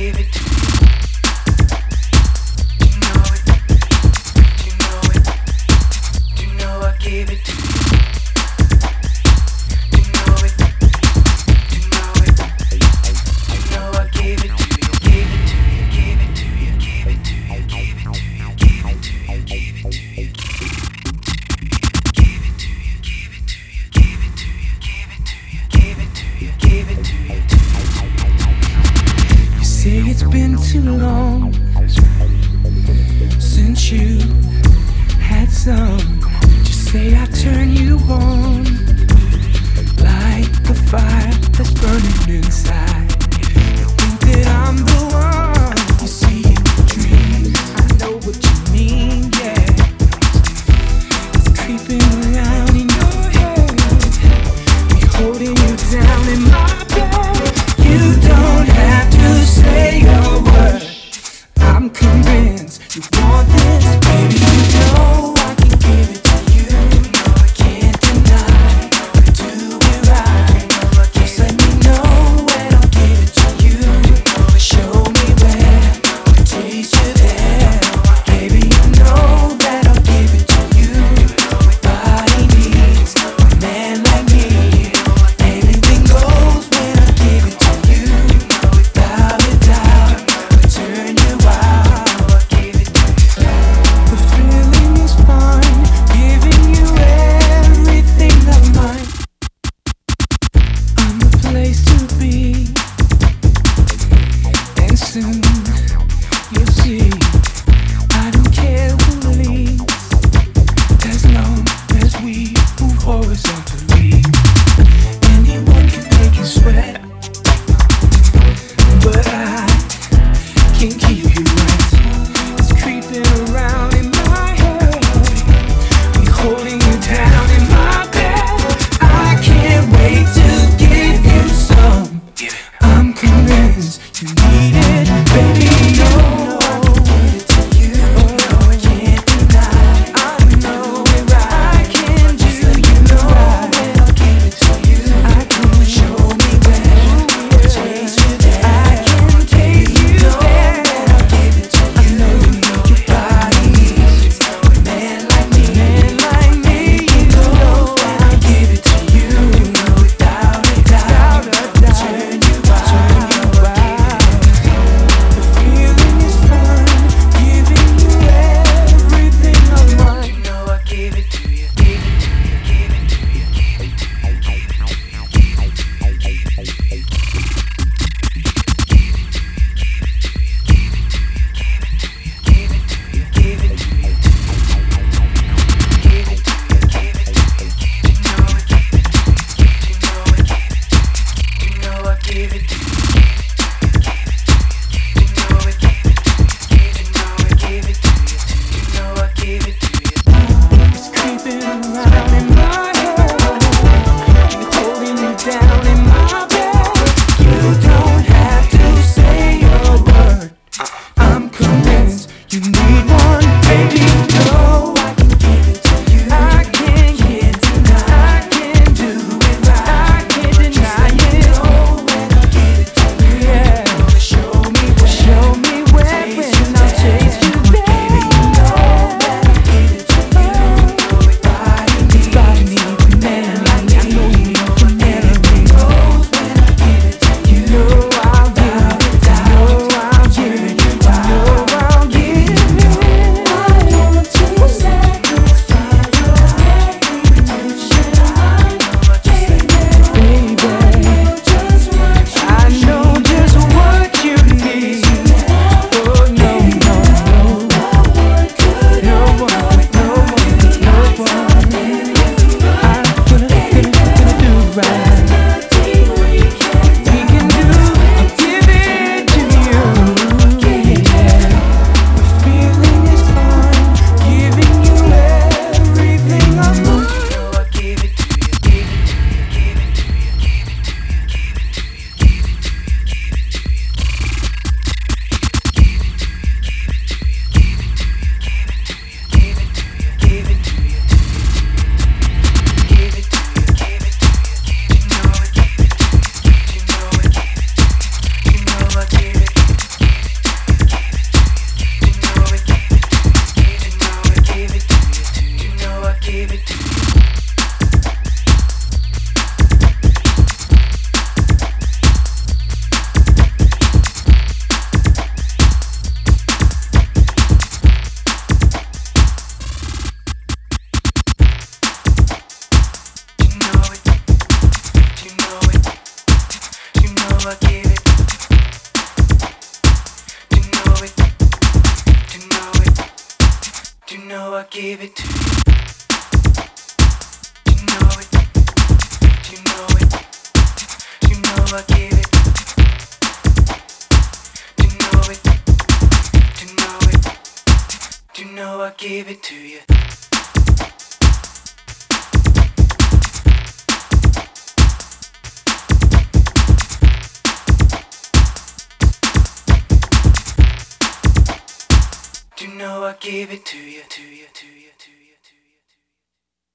give it to been too long. You know I give it to you? Know it? You know it? You know I give it? You know it? You know it? You know I give it to you? Give it to you, to you, to you, to you.